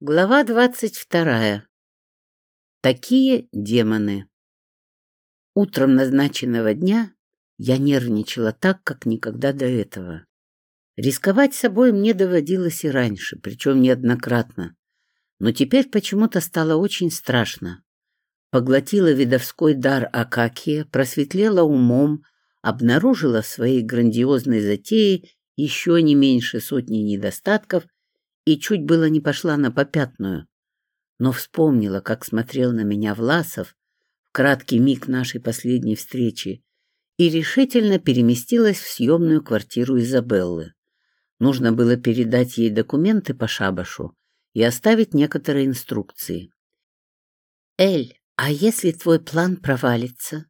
Глава двадцать вторая. Такие демоны. Утром назначенного дня я нервничала так, как никогда до этого. Рисковать собой мне доводилось и раньше, причем неоднократно. Но теперь почему-то стало очень страшно. Поглотила видовской дар Акакия, просветлела умом, обнаружила в своей грандиозной затее еще не меньше сотни недостатков — и чуть было не пошла на попятную, но вспомнила, как смотрел на меня Власов в краткий миг нашей последней встречи и решительно переместилась в съемную квартиру Изабеллы. Нужно было передать ей документы по шабашу и оставить некоторые инструкции. «Эль, а если твой план провалится?»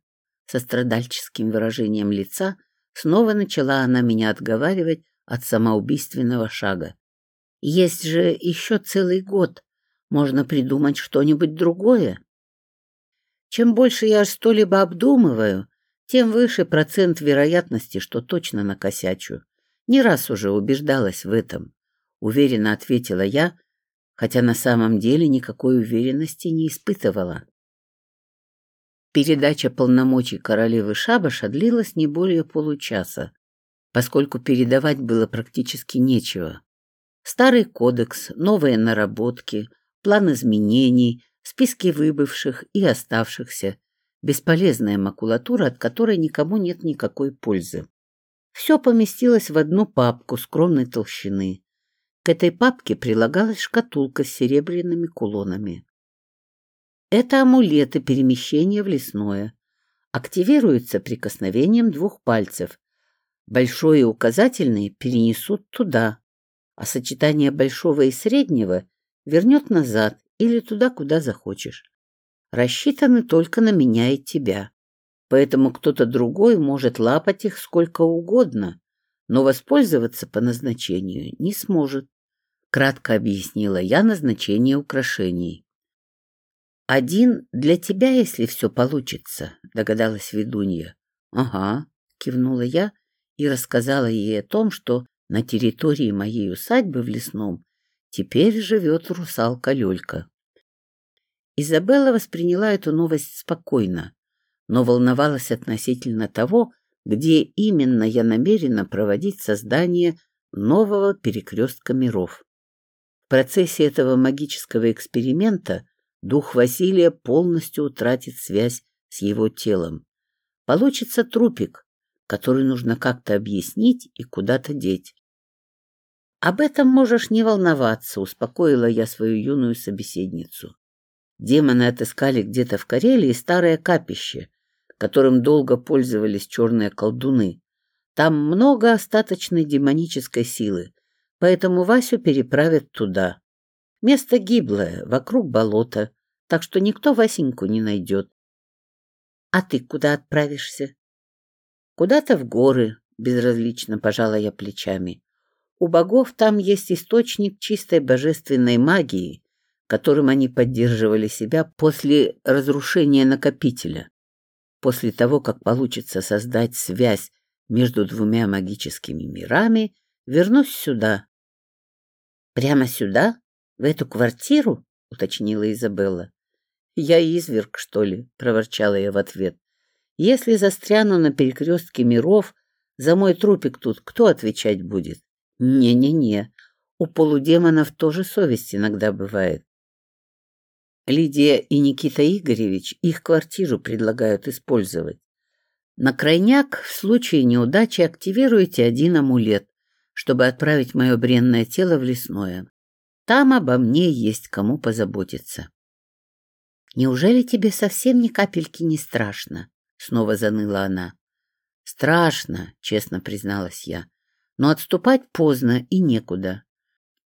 Со страдальческим выражением лица снова начала она меня отговаривать от самоубийственного шага. Есть же еще целый год. Можно придумать что-нибудь другое. Чем больше я что-либо обдумываю, тем выше процент вероятности, что точно накосячу. Не раз уже убеждалась в этом. Уверенно ответила я, хотя на самом деле никакой уверенности не испытывала. Передача полномочий королевы Шабаша длилась не более получаса, поскольку передавать было практически нечего. Старый кодекс, новые наработки, план изменений, списки выбывших и оставшихся, бесполезная макулатура, от которой никому нет никакой пользы. Все поместилось в одну папку скромной толщины. К этой папке прилагалась шкатулка с серебряными кулонами. Это амулеты перемещения в лесное. Активируются прикосновением двух пальцев. Большой и указательный перенесут туда, а сочетание большого и среднего вернет назад или туда, куда захочешь. Рассчитаны только на меня и тебя. Поэтому кто-то другой может лапать их сколько угодно, но воспользоваться по назначению не сможет. Кратко объяснила я назначение украшений. «Один для тебя, если все получится», — догадалась ведунья. «Ага», — кивнула я и рассказала ей о том, что на территории моей усадьбы в Лесном теперь живет русалка Лёлька. Изабелла восприняла эту новость спокойно, но волновалась относительно того, где именно я намерена проводить создание нового перекрестка миров. В процессе этого магического эксперимента дух Василия полностью утратит связь с его телом. Получится трупик, который нужно как-то объяснить и куда-то деть. «Об этом можешь не волноваться», — успокоила я свою юную собеседницу. Демоны отыскали где-то в Карелии старое капище, которым долго пользовались черные колдуны. Там много остаточной демонической силы, поэтому Васю переправят туда. Место гиблое, вокруг болота, так что никто Васеньку не найдет. — А ты куда отправишься? — Куда-то в горы, — безразлично пожала я плечами. У богов там есть источник чистой божественной магии, которым они поддерживали себя после разрушения накопителя. После того, как получится создать связь между двумя магическими мирами, вернусь сюда. «Прямо сюда? В эту квартиру?» — уточнила Изабелла. «Я изверг, что ли?» — проворчала я в ответ. «Если застряну на перекрестке миров, за мой трупик тут кто отвечать будет?» Не-не-не, у полудемонов тоже совесть иногда бывает. Лидия и Никита Игоревич их квартиру предлагают использовать. На крайняк в случае неудачи активируйте один амулет, чтобы отправить мое бренное тело в лесное. Там обо мне есть кому позаботиться. «Неужели тебе совсем ни капельки не страшно?» — снова заныла она. «Страшно», — честно призналась я но отступать поздно и некуда.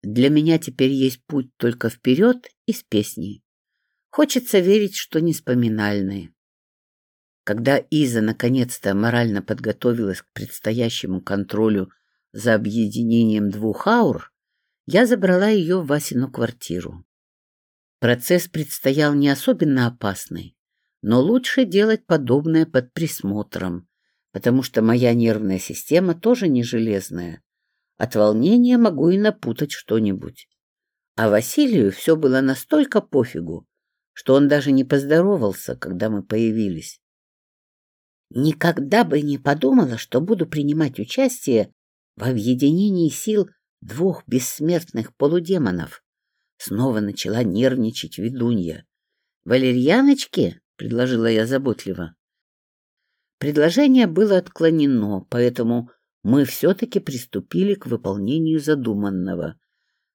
Для меня теперь есть путь только вперед и с песней. Хочется верить, что неспоминальные. Когда Иза наконец-то морально подготовилась к предстоящему контролю за объединением двух аур, я забрала ее в Васину квартиру. Процесс предстоял не особенно опасный, но лучше делать подобное под присмотром, потому что моя нервная система тоже не железная. От волнения могу и напутать что-нибудь. А Василию все было настолько пофигу, что он даже не поздоровался, когда мы появились. Никогда бы не подумала, что буду принимать участие в объединении сил двух бессмертных полудемонов. Снова начала нервничать ведунья. «Валерьяночки?» — предложила я заботливо. Предложение было отклонено, поэтому мы все-таки приступили к выполнению задуманного.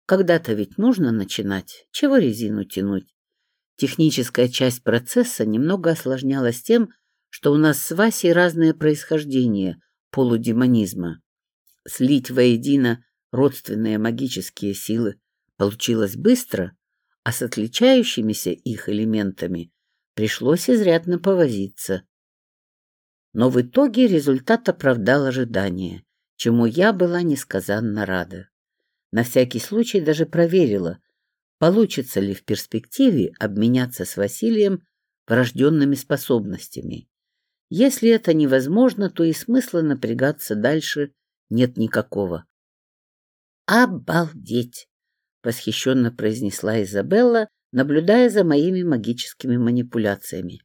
Когда-то ведь нужно начинать, чего резину тянуть. Техническая часть процесса немного осложнялась тем, что у нас с Васей разное происхождение полудемонизма. Слить воедино родственные магические силы получилось быстро, а с отличающимися их элементами пришлось изрядно повозиться. Но в итоге результат оправдал ожидания, чему я была несказанно рада. На всякий случай даже проверила, получится ли в перспективе обменяться с Василием врожденными способностями. Если это невозможно, то и смысла напрягаться дальше нет никакого. «Обалдеть!» — восхищенно произнесла Изабелла, наблюдая за моими магическими манипуляциями.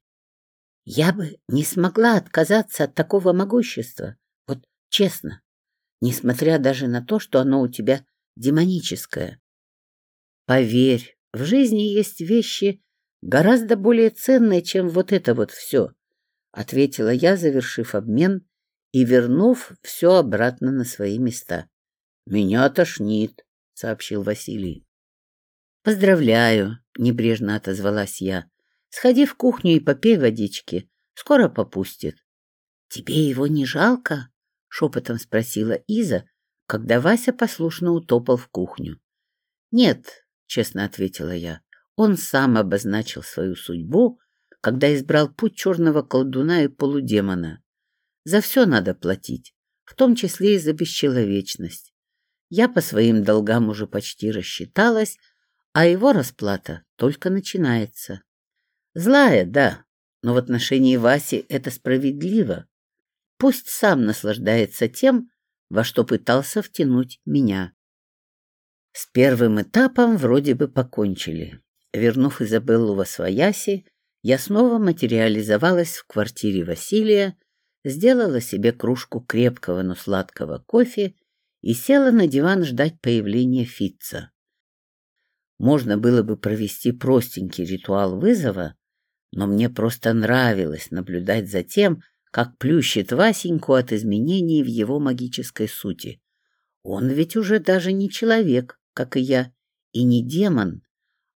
«Я бы не смогла отказаться от такого могущества, вот честно, несмотря даже на то, что оно у тебя демоническое. Поверь, в жизни есть вещи гораздо более ценные, чем вот это вот все», — ответила я, завершив обмен и вернув все обратно на свои места. Меня тошнит, сообщил Василий. Поздравляю, небрежно отозвалась я. Сходи в кухню и попей водички. Скоро попустит. Тебе его не жалко? шепотом спросила Иза, когда Вася послушно утопал в кухню. Нет, честно ответила я. Он сам обозначил свою судьбу, когда избрал путь черного колдуна и полудемона. За все надо платить, в том числе и за бесчеловечность. Я по своим долгам уже почти рассчиталась, а его расплата только начинается. Злая, да, но в отношении Васи это справедливо. Пусть сам наслаждается тем, во что пытался втянуть меня. С первым этапом вроде бы покончили. Вернув Изабеллу во свояси, я снова материализовалась в квартире Василия, сделала себе кружку крепкого, но сладкого кофе и села на диван ждать появления Фитца. Можно было бы провести простенький ритуал вызова, но мне просто нравилось наблюдать за тем, как плющит Васеньку от изменений в его магической сути. Он ведь уже даже не человек, как и я, и не демон,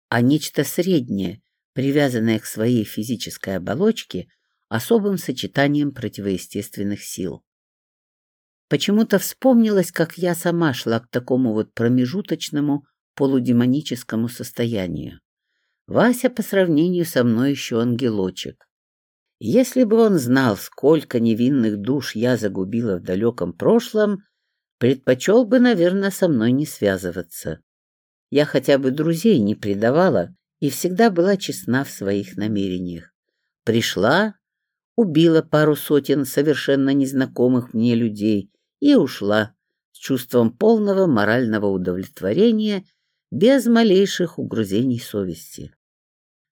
а нечто среднее, привязанное к своей физической оболочке особым сочетанием противоестественных сил. Почему-то вспомнилось, как я сама шла к такому вот промежуточному полудемоническому состоянию. Вася по сравнению со мной еще ангелочек. Если бы он знал, сколько невинных душ я загубила в далеком прошлом, предпочел бы, наверное, со мной не связываться. Я хотя бы друзей не предавала и всегда была честна в своих намерениях. Пришла, убила пару сотен совершенно незнакомых мне людей и ушла с чувством полного морального удовлетворения, без малейших угрызений совести.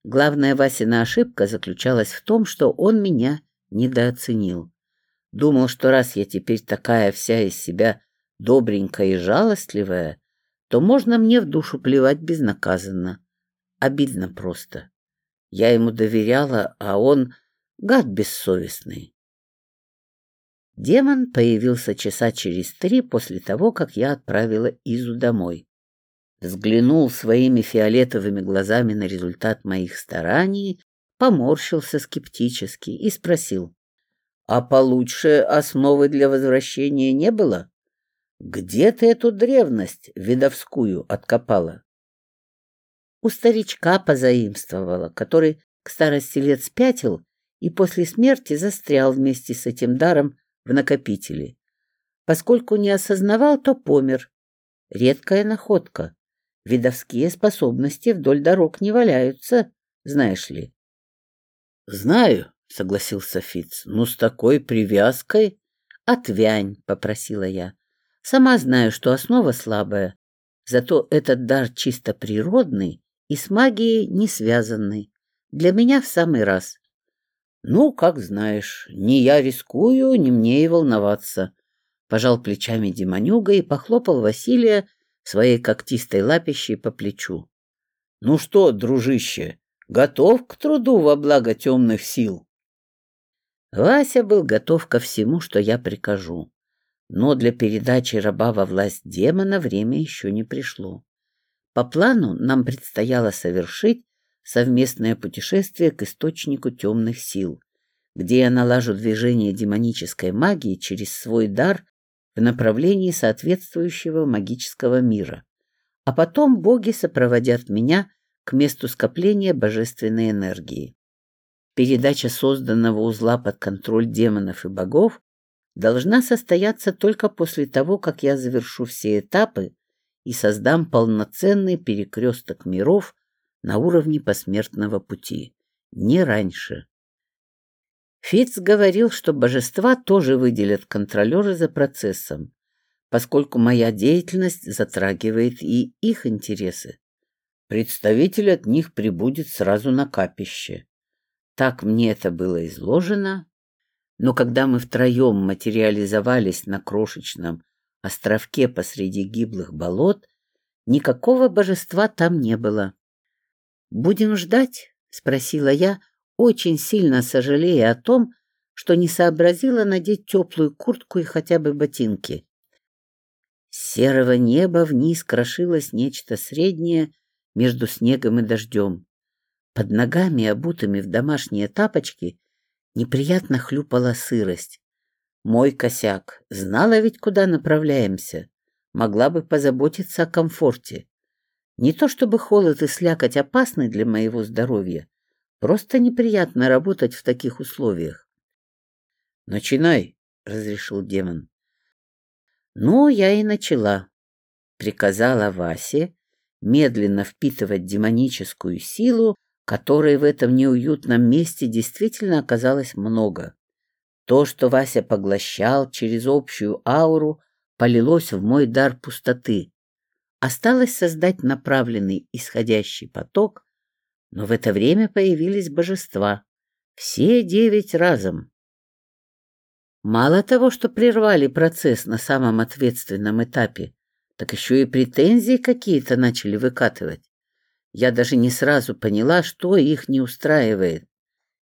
Главная Васина ошибка заключалась в том, что он меня недооценил. Думал, что раз я теперь такая вся из себя добренькая и жалостливая, то можно мне в душу плевать безнаказанно. Обидно просто. Я ему доверяла, а он гад бессовестный. Демон появился часа через три после того, как я отправила Изу домой. Взглянул своими фиолетовыми глазами на результат моих стараний, поморщился скептически и спросил, «А получше основы для возвращения не было? Где ты эту древность видовскую откопала?» У старичка позаимствовала, который к старости лет спятил и после смерти застрял вместе с этим даром в накопителе. Поскольку не осознавал, то помер. Редкая находка. Видовские способности вдоль дорог не валяются, знаешь ли. — Знаю, — согласился Фиц, — но с такой привязкой... — Отвянь, — попросила я. — Сама знаю, что основа слабая. Зато этот дар чисто природный и с магией не связанный. Для меня в самый раз. Ну, как знаешь, не я рискую, не мне и волноваться. Пожал плечами Демонюга и похлопал Василия своей когтистой лапищей по плечу. Ну что, дружище, готов к труду во благо темных сил? Вася был готов ко всему, что я прикажу. Но для передачи раба во власть демона время еще не пришло. По плану нам предстояло совершить совместное путешествие к источнику темных сил, где я налажу движение демонической магии через свой дар в направлении соответствующего магического мира. А потом боги сопроводят меня к месту скопления божественной энергии. Передача созданного узла под контроль демонов и богов должна состояться только после того, как я завершу все этапы и создам полноценный перекресток миров на уровне посмертного пути. Не раньше. Фиц говорил, что божества тоже выделят контролеры за процессом, поскольку моя деятельность затрагивает и их интересы. Представитель от них прибудет сразу на капище. Так мне это было изложено, но когда мы втроем материализовались на крошечном островке посреди гиблых болот, никакого божества там не было. «Будем ждать?» — спросила я, очень сильно сожалея о том, что не сообразила надеть теплую куртку и хотя бы ботинки. С серого неба вниз крошилось нечто среднее между снегом и дождем. Под ногами, обутыми в домашние тапочки, неприятно хлюпала сырость. Мой косяк. Знала ведь, куда направляемся. Могла бы позаботиться о комфорте. Не то чтобы холод и слякоть опасны для моего здоровья, просто неприятно работать в таких условиях. «Начинай», — разрешил демон. Ну, я и начала. Приказала Васе медленно впитывать демоническую силу, которой в этом неуютном месте действительно оказалось много. То, что Вася поглощал через общую ауру, полилось в мой дар пустоты, Осталось создать направленный исходящий поток, но в это время появились божества. Все девять разом. Мало того, что прервали процесс на самом ответственном этапе, так еще и претензии какие-то начали выкатывать. Я даже не сразу поняла, что их не устраивает.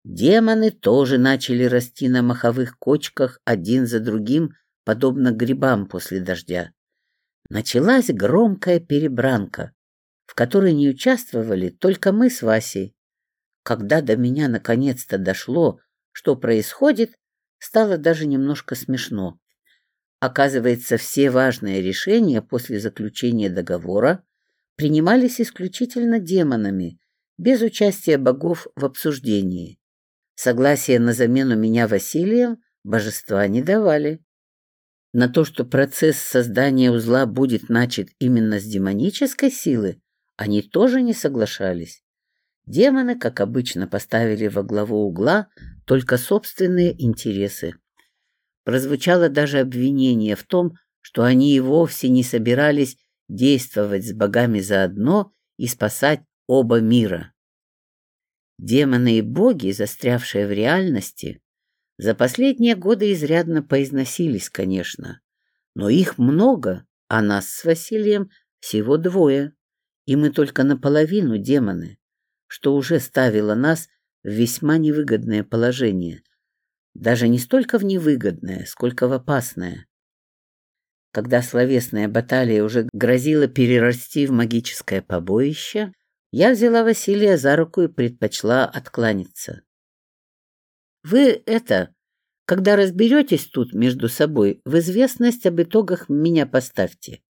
Демоны тоже начали расти на маховых кочках один за другим, подобно грибам после дождя началась громкая перебранка, в которой не участвовали только мы с Васей. Когда до меня наконец-то дошло, что происходит, стало даже немножко смешно. Оказывается, все важные решения после заключения договора принимались исключительно демонами, без участия богов в обсуждении. Согласие на замену меня Василием божества не давали. На то, что процесс создания узла будет начат именно с демонической силы, они тоже не соглашались. Демоны, как обычно, поставили во главу угла только собственные интересы. Прозвучало даже обвинение в том, что они и вовсе не собирались действовать с богами заодно и спасать оба мира. Демоны и боги, застрявшие в реальности, за последние годы изрядно поизносились, конечно, но их много, а нас с Василием всего двое, и мы только наполовину демоны, что уже ставило нас в весьма невыгодное положение. Даже не столько в невыгодное, сколько в опасное. Когда словесная баталия уже грозила перерасти в магическое побоище, я взяла Василия за руку и предпочла откланяться. Вы это, когда разберетесь тут между собой, в известность об итогах меня поставьте.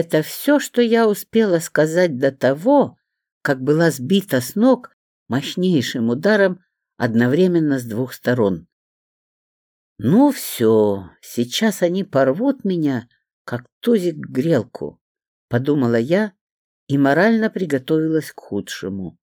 Это все, что я успела сказать до того, как была сбита с ног мощнейшим ударом одновременно с двух сторон. Ну все, сейчас они порвут меня, как тузик грелку, подумала я и морально приготовилась к худшему.